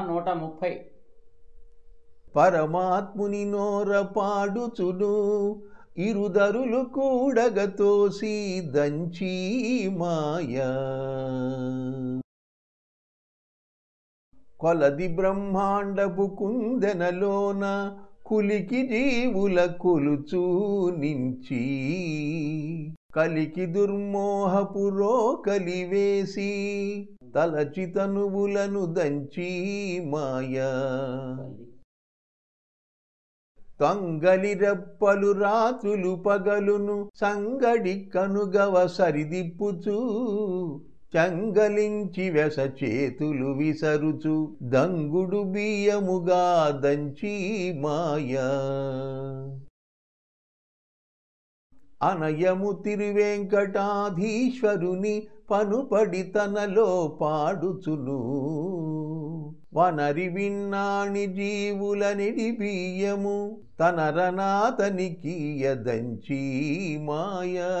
నూట ముప్పై. పరమాత్ముని నోర పాడుచును ఇరుదరులు కూడగతోసి దంచి మాయా. కొలది బ్రహ్మాండపు కుందెనలోన కులికి జీవుల కొలుచూ నించి. కలికి దుర్మోహపురో కలివేసి తలచి తనువులను దంచి మాయా. తంగలి రెప్పలు రాత్రులు పగలును సంగడి కనుగవ సరిదిప్పుచూ. చంగలించి వెస చేతులు విసరుచు దంగుడు బియ్యముగా దంచి మాయా. అనయము తిరువేంకటాధీశ్వరుని పనుపడి తనలో పాడుచును. వనరి విన్నాణి జీవుల నిడిబియ్యము తనరనాథనికి యదంచి మాయా.